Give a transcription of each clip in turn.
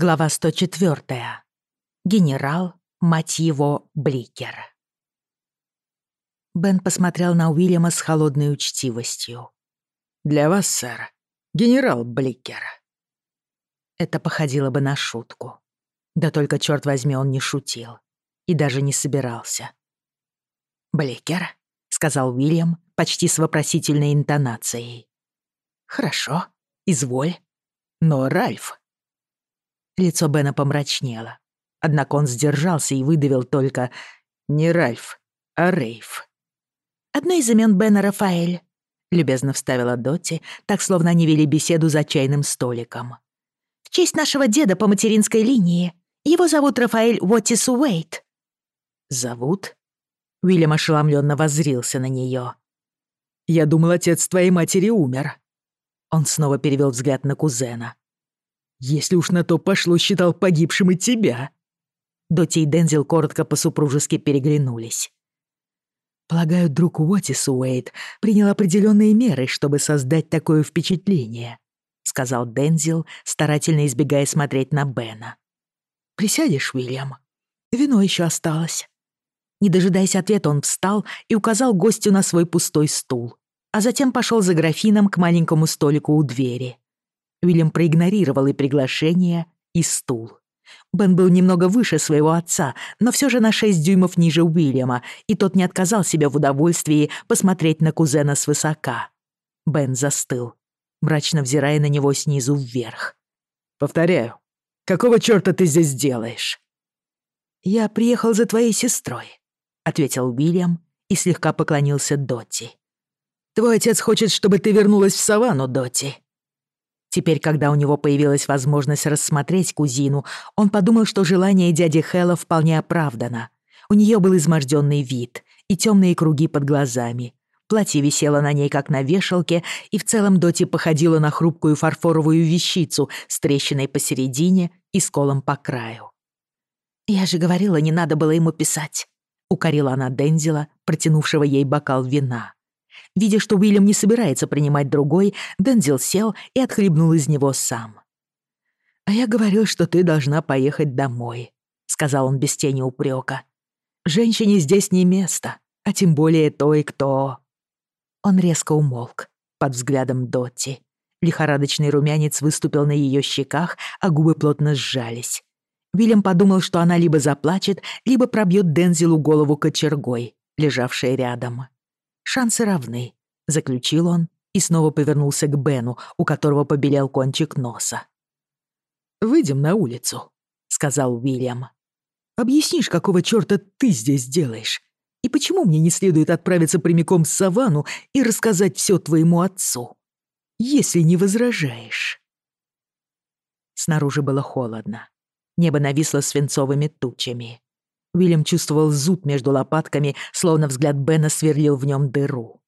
Глава 104. Генерал, мать его, Бликер. Бен посмотрел на Уильяма с холодной учтивостью. «Для вас, сэр, генерал Бликер». Это походило бы на шутку. Да только, черт возьми, он не шутил. И даже не собирался. «Бликер», — сказал Уильям почти с вопросительной интонацией. «Хорошо, изволь. Но, Ральф, Лицо Бена помрачнело. Однако он сдержался и выдавил только «Не Ральф, а Рейф». «Одно из имен Бена Рафаэль», — любезно вставила Доти, так словно они вели беседу за чайным столиком. «В честь нашего деда по материнской линии. Его зовут Рафаэль Уоттис Уэйт». «Зовут?» Уильям ошеломленно воззрился на нее. «Я думал, отец твоей матери умер». Он снова перевел взгляд на кузена. Если уж на то пошло, считал погибшим и тебя». Доти и Дензил коротко по-супружески переглянулись. Полагаю, друг Уотис Уэйт принял определенные меры, чтобы создать такое впечатление, сказал Дензил, старательно избегая смотреть на Бена. Присядешь, Уильям? Вино еще осталось. Не дожидаясь ответа, он встал и указал гостю на свой пустой стул, а затем пошел за графином к маленькому столику у двери. Уильям проигнорировал и приглашение, и стул. Бен был немного выше своего отца, но все же на 6 дюймов ниже Уильяма, и тот не отказал себе в удовольствии посмотреть на кузена свысока. Бен застыл, мрачно взирая на него снизу вверх. «Повторяю, какого чёрта ты здесь делаешь?» «Я приехал за твоей сестрой», — ответил Уильям и слегка поклонился Доти. «Твой отец хочет, чтобы ты вернулась в саванну, Доти. Теперь, когда у него появилась возможность рассмотреть кузину, он подумал, что желание дяди Хэлла вполне оправдано. У нее был изможденный вид и темные круги под глазами. Платье висело на ней, как на вешалке, и в целом Доти походило на хрупкую фарфоровую вещицу с трещиной посередине и сколом по краю. «Я же говорила, не надо было ему писать», — укорила она Дензела, протянувшего ей бокал вина. Видя, что Уильям не собирается принимать другой, Дензел сел и отхлебнул из него сам. «А я говорил, что ты должна поехать домой», — сказал он без тени упрека. «Женщине здесь не место, а тем более той, кто...» Он резко умолк под взглядом Дотти. Лихорадочный румянец выступил на ее щеках, а губы плотно сжались. Вильям подумал, что она либо заплачет, либо пробьет Дензелу голову кочергой, лежавшей рядом. Шансы равны», — заключил он и снова повернулся к Бену, у которого побелел кончик носа. «Выйдем на улицу», — сказал Уильям. «Объяснишь, какого чёрта ты здесь делаешь? И почему мне не следует отправиться прямиком в саванну и рассказать всё твоему отцу? Если не возражаешь». Снаружи было холодно. Небо нависло свинцовыми тучами. Уильям чувствовал зуд между лопатками, словно взгляд Бена сверлил в нем дыру.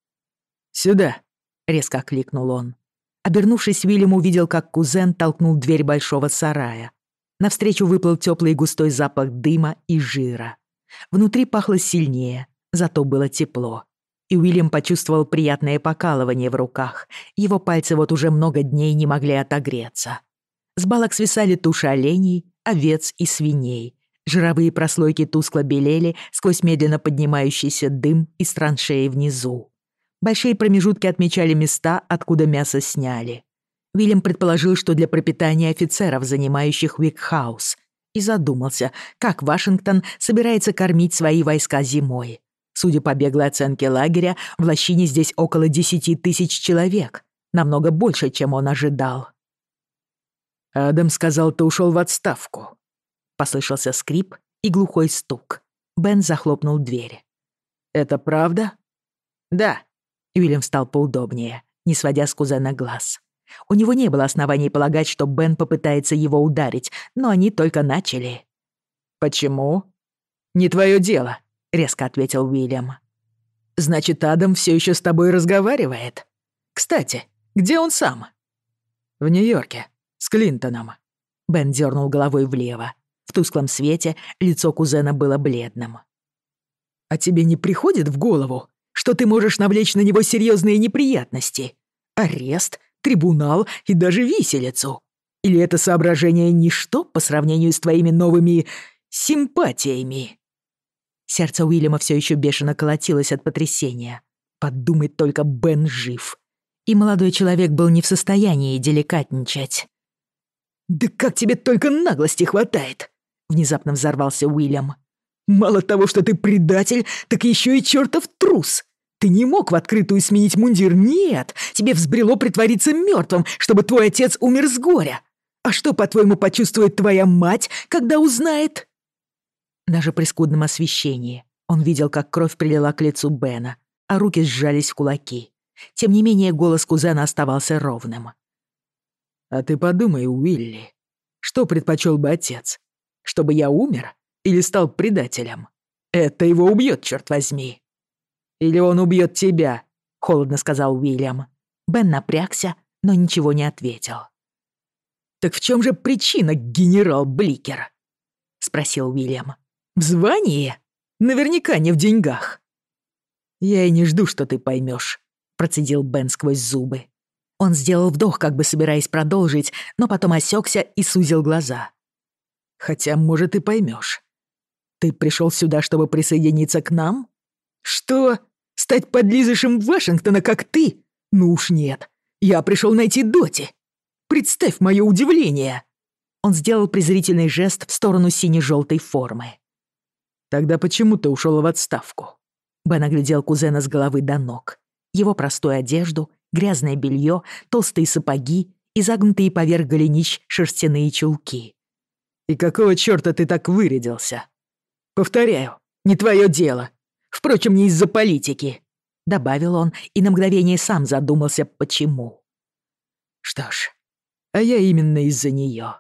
«Сюда!» — резко окликнул он. Обернувшись, Уильям увидел, как кузен толкнул дверь большого сарая. Навстречу выплыл теплый густой запах дыма и жира. Внутри пахло сильнее, зато было тепло. И Уильям почувствовал приятное покалывание в руках. Его пальцы вот уже много дней не могли отогреться. С балок свисали туши оленей, овец и свиней, Жировые прослойки тускло белели сквозь медленно поднимающийся дым из траншеи внизу. Большие промежутки отмечали места, откуда мясо сняли. Вильям предположил, что для пропитания офицеров, занимающих Уикхаус, и задумался, как Вашингтон собирается кормить свои войска зимой. Судя по беглой оценке лагеря, в лощине здесь около 10 тысяч человек, намного больше, чем он ожидал. «Адам сказал, ты ушел в отставку», послышался скрип и глухой стук. Бен захлопнул дверь. «Это правда?» «Да». Уильям встал поудобнее, не сводя с кузена глаз. У него не было оснований полагать, что Бен попытается его ударить, но они только начали. «Почему?» «Не твое дело», — резко ответил Уильям. «Значит, Адам все еще с тобой разговаривает? Кстати, где он сам?» «В Нью-Йорке, с Клинтоном». Бен дернул головой влево, в тусклом свете лицо кузена было бледным. «А тебе не приходит в голову, что ты можешь навлечь на него серьезные неприятности? Арест, трибунал и даже виселицу? Или это соображение ничто по сравнению с твоими новыми симпатиями?» Сердце Уильяма все еще бешено колотилось от потрясения. Подумать только Бен жив. И молодой человек был не в состоянии деликатничать. «Да как тебе только наглости хватает!» Внезапно взорвался Уильям. «Мало того, что ты предатель, так еще и чертов трус! Ты не мог в открытую сменить мундир, нет! Тебе взбрело притвориться мертвым, чтобы твой отец умер с горя! А что, по-твоему, почувствует твоя мать, когда узнает?» Даже при скудном освещении он видел, как кровь прилила к лицу Бена, а руки сжались в кулаки. Тем не менее, голос кузена оставался ровным. «А ты подумай, Уилли, что предпочел бы отец? чтобы я умер или стал предателем. Это его убьет, черт возьми. Или он убьет тебя, холодно сказал Уильям. Бен напрягся, но ничего не ответил. Так в чем же причина, генерал Бликер? спросил Уильям. В звании? Наверняка не в деньгах. Я и не жду, что ты поймешь, процедил Бен сквозь зубы. Он сделал вдох, как бы собираясь продолжить, но потом осекся и сузил глаза. Хотя, может, и поймешь. Ты пришел сюда, чтобы присоединиться к нам? Что? Стать подлизышем Вашингтона, как ты? Ну уж нет. Я пришел найти Доти. Представь мое удивление. Он сделал презрительный жест в сторону сине-желтой формы. Тогда почему ты ушел в отставку? Бен оглядел кузена с головы до ног. Его простую одежду, грязное белье, толстые сапоги, и изогнутые поверх голенищ шерстяные чулки. И какого чёрта ты так вырядился? Повторяю, не твоё дело. Впрочем, не из-за политики, добавил он и на мгновение сам задумался, почему. Что ж, а я именно из-за неё.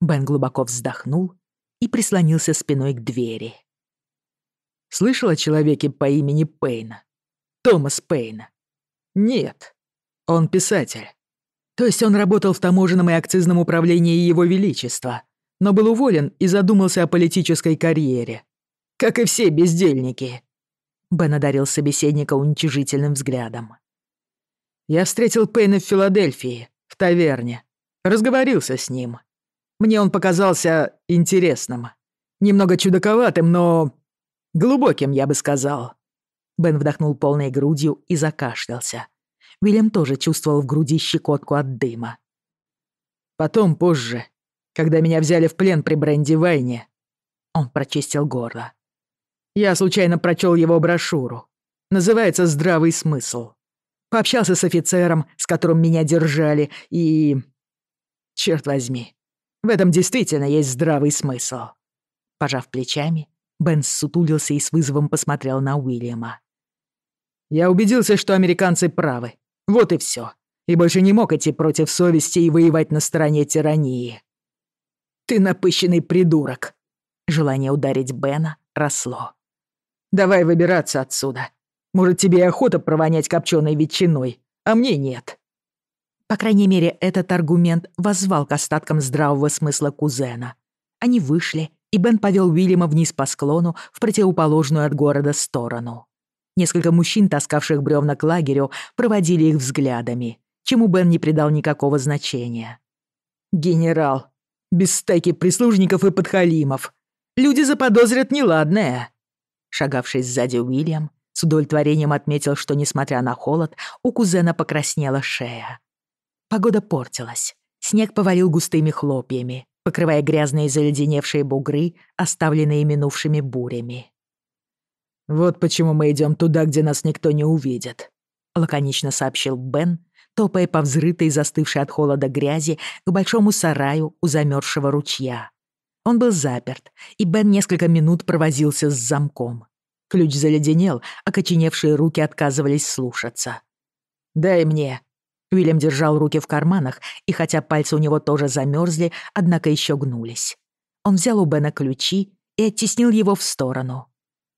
Бен глубоко вздохнул и прислонился спиной к двери. Слышал о человеке по имени Пейна? Томас Пейна. Нет, он писатель. То есть он работал в таможенном и акцизном управлении Его Величества но был уволен и задумался о политической карьере. Как и все бездельники. Бен одарил собеседника уничижительным взглядом. Я встретил Пейна в Филадельфии, в таверне. Разговорился с ним. Мне он показался интересным. Немного чудаковатым, но... Глубоким, я бы сказал. Бен вдохнул полной грудью и закашлялся. Уильям тоже чувствовал в груди щекотку от дыма. Потом, позже, когда меня взяли в плен при Бренди Вайне. Он прочистил горло. Я случайно прочел его брошюру. Называется «Здравый смысл». Пообщался с офицером, с которым меня держали, и... Черт возьми, в этом действительно есть здравый смысл. Пожав плечами, Бен сутулился и с вызовом посмотрел на Уильяма. Я убедился, что американцы правы. Вот и все. И больше не мог идти против совести и воевать на стороне тирании. Ты напыщенный придурок. Желание ударить Бена росло. Давай выбираться отсюда. Может, тебе и охота провонять копченой ветчиной, а мне нет. По крайней мере, этот аргумент возвал к остаткам здравого смысла кузена. Они вышли, и Бен повел Уильяма вниз по склону в противоположную от города сторону. Несколько мужчин, таскавших бревна к лагерю, проводили их взглядами, чему Бен не придал никакого значения. «Генерал, без стайки прислужников и подхалимов. Люди заподозрят неладное». Шагавшись сзади Уильям с удовлетворением отметил, что, несмотря на холод, у кузена покраснела шея. Погода портилась. Снег повалил густыми хлопьями, покрывая грязные заледеневшие бугры, оставленные минувшими бурями. «Вот почему мы идем туда, где нас никто не увидит», — лаконично сообщил Бен, топая по взрытой, застывшей от холода грязи к большому сараю у замерзшего ручья. Он был заперт, и Бен несколько минут провозился с замком. Ключ заледенел, окоченевшие руки отказывались слушаться. «Дай мне», Уильям держал руки в карманах, и хотя пальцы у него тоже замерзли, однако еще гнулись. Он взял у Бена ключи и оттеснил его в сторону.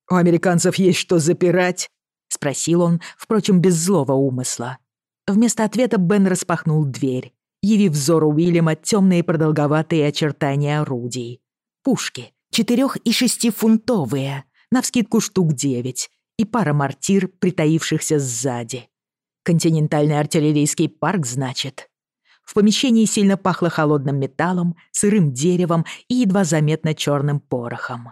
«У американцев есть что запирать?» — спросил Вместо ответа Бен распахнул дверь, явив взору Уильяма темные продолговатые очертания орудий. Пушки, четырех- и шестифунтовые, навскидку штук девять, и пара мортир, притаившихся сзади. Континентальный артиллерийский парк, значит. В помещении сильно пахло холодным металлом, сырым деревом и едва заметно черным порохом.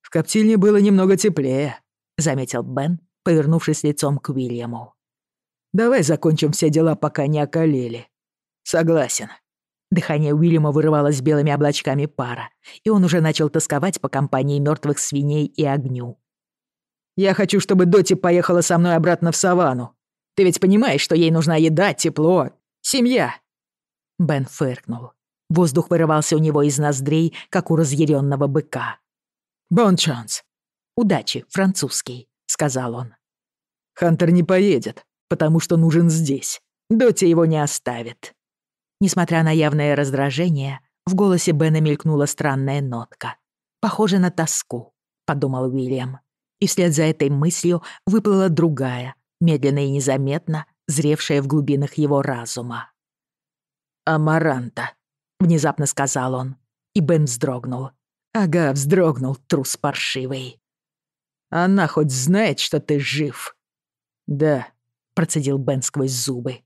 «В коптильне было немного теплее», — заметил Бен, повернувшись лицом к Уильяму. Давай закончим все дела, пока не околели. Согласен. Дыхание Уильяма вырывалось белыми облачками пара, и он уже начал тосковать по компании мертвых свиней и огню. «Я хочу, чтобы Доти поехала со мной обратно в саванну. Ты ведь понимаешь, что ей нужна еда, тепло, семья!» Бен фыркнул. Воздух вырывался у него из ноздрей, как у разъяренного быка. «Бон шанс!» «Удачи, французский», — сказал он. «Хантер не поедет потому что нужен здесь. Доти его не оставит». Несмотря на явное раздражение, в голосе Бена мелькнула странная нотка. «Похоже на тоску», — подумал Уильям. И вслед за этой мыслью выплыла другая, медленно и незаметно, зревшая в глубинах его разума. «Амаранта», — внезапно сказал он. И Бен вздрогнул. Ага, вздрогнул, трус паршивый. «Она хоть знает, что ты жив?» «Да», процедил Бен сквозь зубы.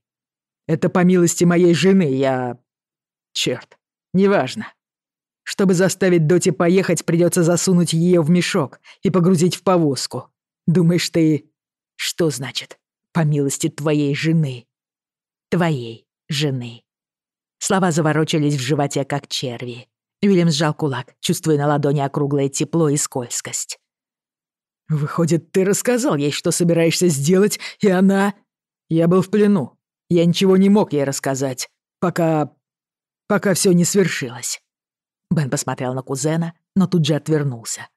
«Это по милости моей жены, я... Черт, неважно. Чтобы заставить Доти поехать, придется засунуть ее в мешок и погрузить в повозку. Думаешь ты... Что значит «по милости твоей жены»?» «Твоей жены». Слова заворочились в животе, как черви. Уильям сжал кулак, чувствуя на ладони округлое тепло и скользкость. «Выходит, ты рассказал ей, что собираешься сделать, и она...» «Я был в плену. Я ничего не мог ей рассказать, пока... пока все не свершилось». Бен посмотрел на кузена, но тут же отвернулся.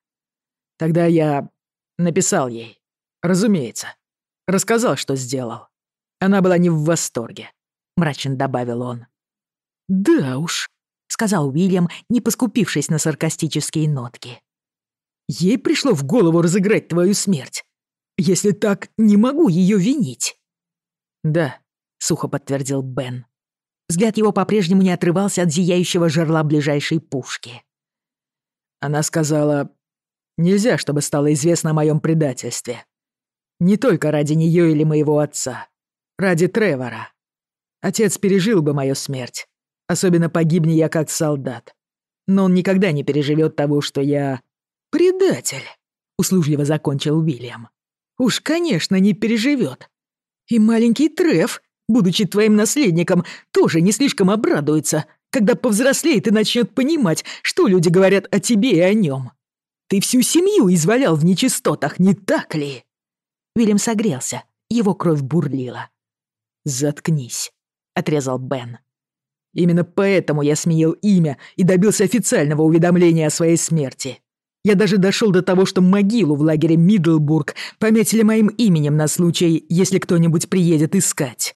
«Тогда я написал ей. Разумеется. Рассказал, что сделал. Она была не в восторге», — мрачно добавил он. «Да уж», — сказал Уильям, не поскупившись на саркастические нотки. Ей пришло в голову разыграть твою смерть. Если так, не могу ее винить. Да, сухо подтвердил Бен. Взгляд его по-прежнему не отрывался от зияющего жерла ближайшей пушки. Она сказала, нельзя, чтобы стало известно о моем предательстве. Не только ради нее или моего отца. Ради Тревора. Отец пережил бы мою смерть. Особенно погибни я «Предатель!» — услужливо закончил Уильям. «Уж, конечно, не переживет. И маленький Треф, будучи твоим наследником, тоже не слишком обрадуется, когда повзрослеет и начнет понимать, что люди говорят о тебе и о нем. Ты всю семью извалял в нечистотах, не так ли?» Уильям согрелся, его кровь бурлила. «Заткнись», — отрезал Бен. «Именно поэтому я сменил имя и добился официального уведомления о своей смерти. Я даже дошел до того, что могилу в лагере Мидлбург пометили моим именем на случай, если кто-нибудь приедет искать».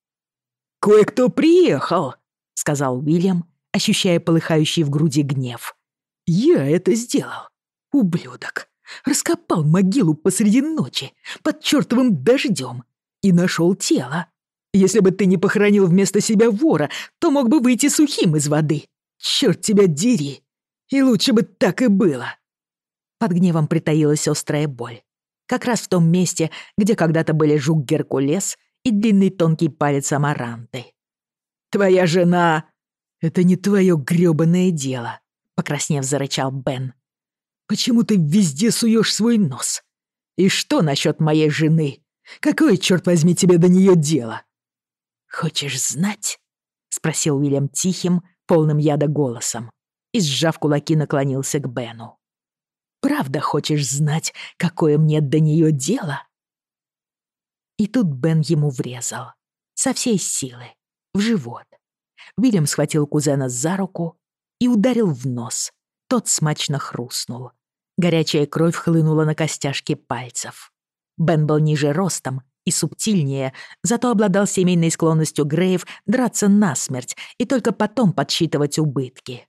«Кое-кто приехал», — сказал Уильям, ощущая полыхающий в груди гнев. «Я это сделал, ублюдок раскопал могилу посреди ночи под чертовым дождем и нашел тело. Если бы ты не похоронил вместо себя вора, то мог бы выйти сухим из воды. Черт тебя дери! И лучше бы так и было. Под гневом притаилась острая боль. Как раз в том месте, где когда-то были жук Геркулес и длинный тонкий палец Амаранты. «Твоя жена...» «Это не твое грёбаное дело», — покраснев зарычал Бен. Почему ты везде суешь свой нос? И что насчет моей жены? Какое, черт возьми, тебе до нее правда хочешь знать, какое мне до нее дело?» И тут Бен ему врезал. Со всей силы. В живот. Вильям схватил кузена за руку и ударил в нос. Тот смачно хрустнул. Горячая кровь хлынула на костяшки пальцев. Бен был ниже ростом и субтильнее, зато обладал семейной склонностью Грейв драться насмерть и только потом подсчитывать убытки.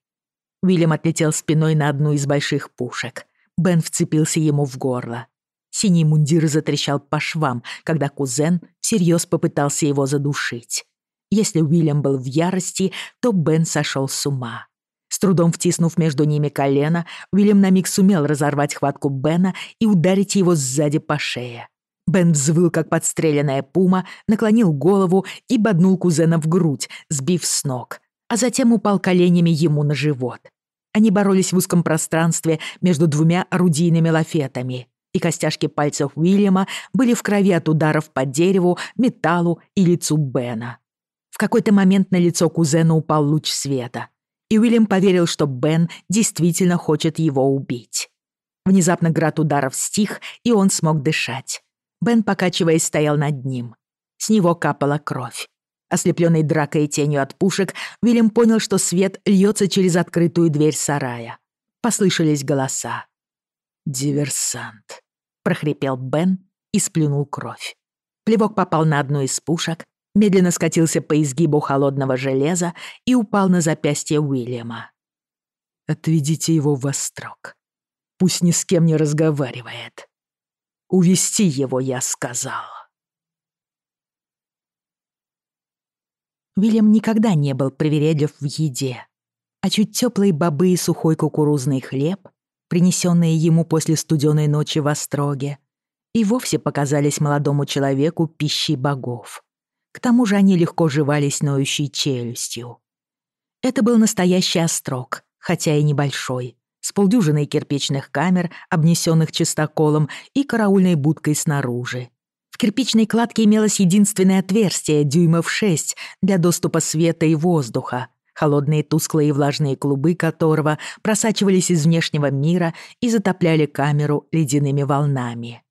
Уильям отлетел спиной на одну из больших пушек. Бен вцепился ему в горло. Синий мундир затрещал по швам, когда кузен всерьез попытался его задушить. Если Уильям был в ярости, то Бен сошел с ума. С трудом втиснув между ними колено, Уильям на миг сумел разорвать хватку Бена и ударить его сзади по шее. Бен взвыл, как подстреленная пума, наклонил голову и боднул кузена в грудь, сбив с ног, а затем упал коленями ему на живот. Они боролись в узком пространстве между двумя орудийными лафетами, и костяшки пальцев Уильяма были в крови от ударов по дереву, металлу и лицу Бена. В какой-то момент на лицо кузена упал луч света, и Уильям поверил, что Бен действительно хочет его убить. Внезапно град ударов стих, и он смог дышать. Бен, покачиваясь, стоял над ним. С него капала кровь ослепленный дракой и тенью от пушек, Вильям понял, что свет льется через открытую дверь сарая. Послышались голоса. «Диверсант», — прохрипел Бен и сплюнул кровь. Плевок попал на одну из пушек, медленно скатился по изгибу холодного железа и упал на запястье Уильяма. «Отведите его во строк. Пусть ни с кем не разговаривает. Увести его, я сказал». Уильям никогда не был привередлив в еде. А чуть теплые бобы и сухой кукурузный хлеб, принесенные ему после студеной ночи в Остроге, и вовсе показались молодому человеку пищей богов. К тому же они легко жевались ноющей челюстью. Это был настоящий острог, хотя и небольшой, с полдюжиной кирпичных камер, обнесенных чистоколом и караульной будкой снаружи, кирпичной кладке имелось единственное отверстие, дюймов шесть, для доступа света и воздуха, холодные тусклые и влажные клубы которого просачивались из внешнего мира и затопляли камеру ледяными волнами.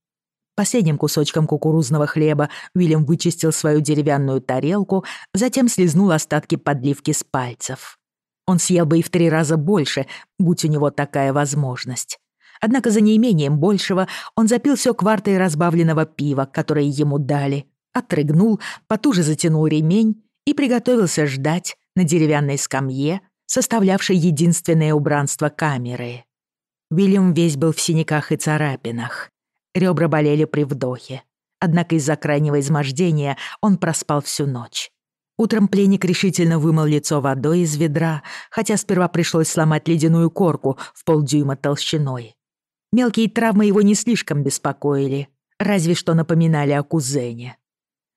Последним кусочком кукурузного хлеба Уильям вычистил свою деревянную тарелку, затем слезнул остатки подливки с пальцев. Он съел бы и в три раза больше, будь у него такая возможность. однако за неимением большего он запил все квартой разбавленного пива, которое ему дали, отрыгнул, потуже затянул ремень и приготовился ждать на деревянной скамье, составлявшей единственное убранство камеры. Уильям весь был в синяках и царапинах. Ребра болели при вдохе. Однако из-за крайнего измождения он проспал всю ночь. Утром пленник решительно вымыл лицо водой из ведра, хотя сперва пришлось сломать ледяную корку в полдюйма толщиной. Мелкие травмы его не слишком беспокоили, разве что напоминали о кузене.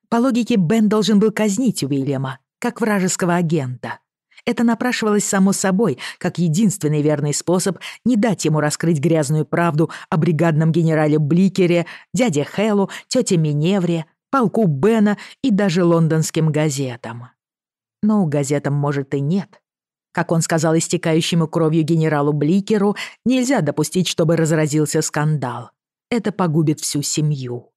По логике, Бен должен был казнить Уильяма, как вражеского агента. Это напрашивалось само собой, как единственный верный способ не дать ему раскрыть грязную правду о бригадном генерале Бликере, дяде Хэллу, тете Миневре, полку Бена и даже лондонским газетам. Но у газетам, может, и нет. Как он сказал истекающему кровью генералу Бликеру, нельзя допустить, чтобы разразился скандал. Это погубит всю семью.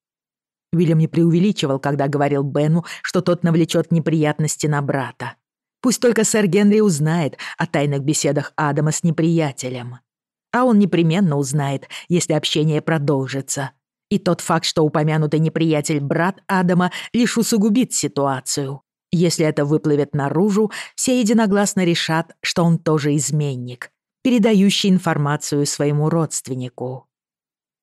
Вильям не преувеличивал, когда говорил Бену, что тот навлечет неприятности на брата. Пусть только сэр Генри узнает о тайных беседах Адама с неприятелем. А он непременно узнает, если общение продолжится. И тот факт, что упомянутый неприятель брат Адама, лишь усугубит ситуацию. Если это выплывет наружу, все единогласно решат, что он тоже изменник, передающий информацию своему родственнику.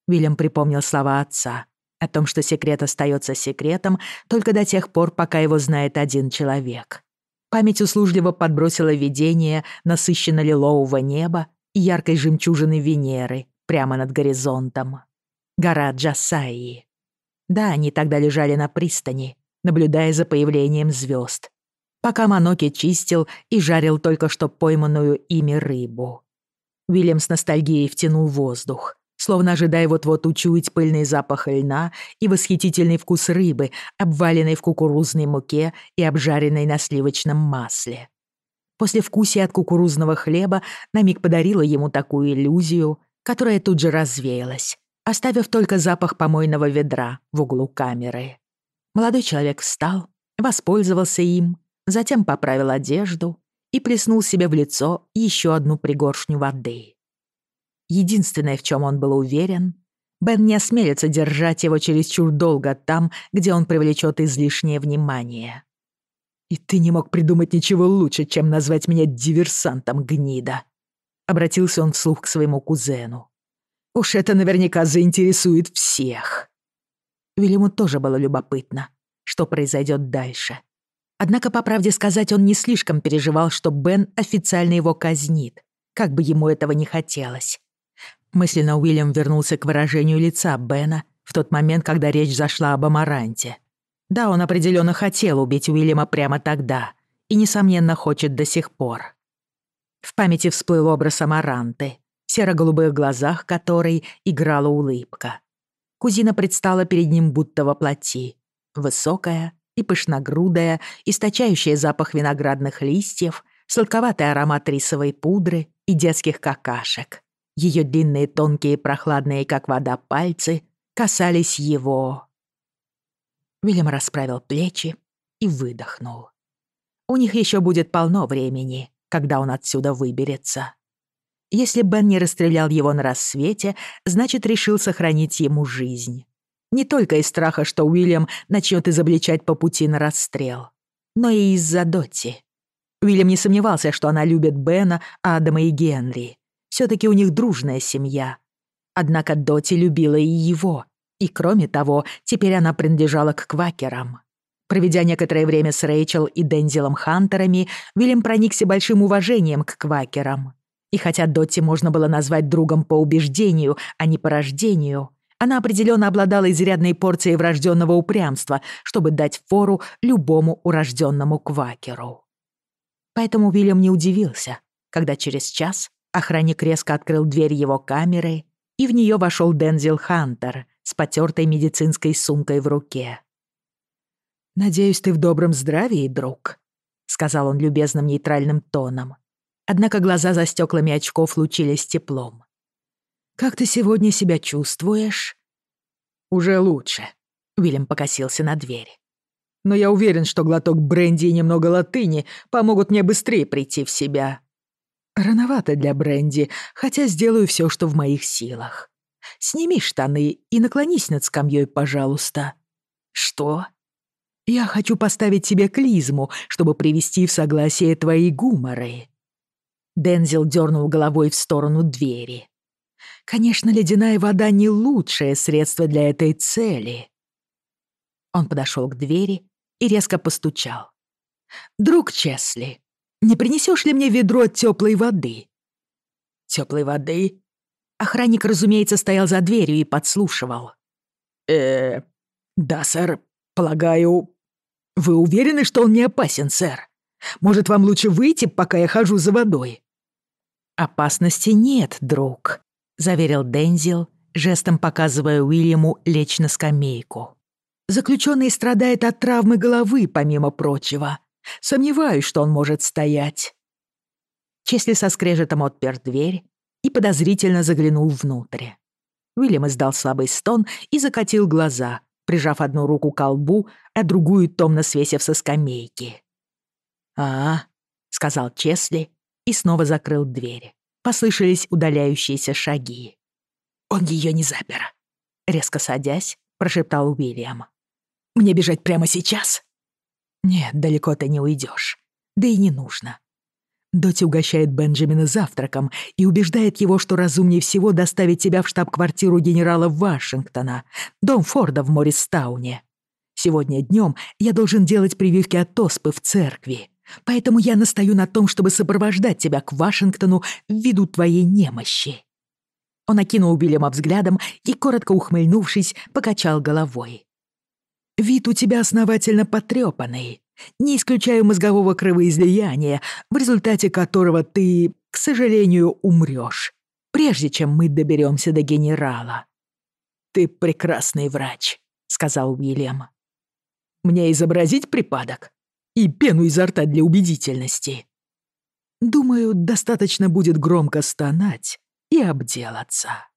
Вильям припомнил слова отца о том, что секрет остается секретом только до тех пор, пока его знает один человек. Память услужливо подбросила видение насыщенно лилового неба и яркой жемчужины Венеры прямо над горизонтом. Гора Джасаи. Да, они тогда лежали на пристани — наблюдая за появлением звезд, пока Маноки чистил и жарил только что пойманную ими рыбу. Уильям с ностальгией втянул воздух, словно ожидая вот-вот учуять пыльный запах льна и восхитительный вкус рыбы, обваленной в кукурузной муке и обжаренной на сливочном масле. После вкусия от кукурузного хлеба на миг подарила ему такую иллюзию, которая тут же развеялась, оставив только запах помойного ведра в углу камеры. Молодой человек встал, воспользовался им, затем поправил одежду и плеснул себе в лицо еще одну пригоршню воды. Единственное, в чем он был уверен, Бен не осмелится держать его чересчур долго там, где он привлечет излишнее внимание. «И ты не мог придумать ничего лучше, чем назвать меня диверсантом, гнида!» Обратился он вслух к своему кузену. «Уж это наверняка заинтересует всех!» Вильяму тоже было любопытно, что произойдет дальше. Однако, по правде сказать, он не слишком переживал, что Бен официально его казнит, как бы ему этого не хотелось. Мысленно Уильям вернулся к выражению лица Бена в тот момент, когда речь зашла об Амаранте. Да, он определенно хотел убить Уильяма прямо тогда и, несомненно, хочет до сих пор. В памяти всплыл образ Амаранты, серо-голубых глазах которой играла улыбка. Кузина предстала перед ним будто во плоти. Высокая и пышногрудая, источающая запах виноградных листьев, сладковатый аромат рисовой пудры и детских какашек. Ее длинные, тонкие, прохладные, как вода, пальцы касались его. Вильям расправил плечи и выдохнул. У них еще будет полно времени, когда он отсюда выберется. Если Бен не расстрелял его на рассвете, значит, решил сохранить ему жизнь. Не только из страха, что Уильям начнет изобличать по пути на расстрел, но и из-за Дотти. Уильям не сомневался, что она любит Бена, Адама и Генри. все таки у них дружная семья. Однако Дотти любила и его, и кроме того, теперь она принадлежала к квакерам. Проведя некоторое время с Рэйчел и Дензелом Хантерами, Вильям проникся большим уважением к квакерам. И хотя Дотти можно было назвать другом по убеждению, а не по рождению, она определенно обладала изрядной порцией врожденного упрямства, чтобы дать фору любому урожденному квакеру. Поэтому Вильям не удивился, когда через час охранник резко открыл дверь его камеры, и в нее вошел Дензел Хантер с потертой медицинской сумкой в руке. «Надеюсь, ты в добром здравии, друг», — сказал он любезным нейтральным тоном. Однако глаза за стеклами очков лучились теплом. «Как ты сегодня себя чувствуешь?» «Уже лучше», — Уильям покосился на дверь. «Но я уверен, что глоток бренди и немного латыни помогут мне быстрее прийти в себя». «Рановато для бренди, хотя сделаю все, что в моих силах. Сними штаны и наклонись над скамьей, пожалуйста». «Что?» «Я хочу поставить тебе клизму, чтобы привести в согласие твои гуморы». Дензел дернул головой в сторону двери. «Конечно, ледяная вода не лучшее средство для этой цели». Он подошел к двери и резко постучал. «Друг Чесли, не принесешь ли мне ведро теплой воды?» «Теплой воды?» Охранник, разумеется, стоял за дверью и подслушивал. э да, сэр, Может, вам лучше выйти, пока я хожу за водой?» «Опасности нет, друг», — заверил Дензил, жестом показывая Уильяму лечь на скамейку. «Заключенный страдает от травмы головы, помимо прочего. Сомневаюсь, что он может стоять». Чесли со скрежетом отпер дверь и подозрительно заглянул внутрь. Уильям издал слабый стон и закатил глаза, прижав одну руку к колбу, а другую томно свесив со скамейки. «А, — сказал Чесли и снова закрыл дверь. Послышались удаляющиеся шаги. «Он ее не запер», — резко садясь, прошептал Уильям. «Мне бежать прямо сейчас?» «Нет, далеко ты не уйдешь. Да и не нужно. Доти угощает Бенджамина завтраком и убеждает его, что разумнее всего доставить тебя в Сегодня днем я должен делать прививки от оспы в церкви. Поэтому я настаю на том, чтобы сопровождать тебя к Вашингтону ввиду твоей немощи». Он окинул Уильяма взглядом и, коротко ухмыльнувшись, покачал головой. «Вид у тебя основательно потрепанный, не исключаю мозгового кровоизлияния, в результате которого ты, к сожалению, умрёшь, прежде чем мы доберёмся до генерала». «Ты прекрасный врач», — сказал Уильям мне изобразить припадок и пену изо рта для убедительности. Думаю, достаточно будет громко стонать и обделаться.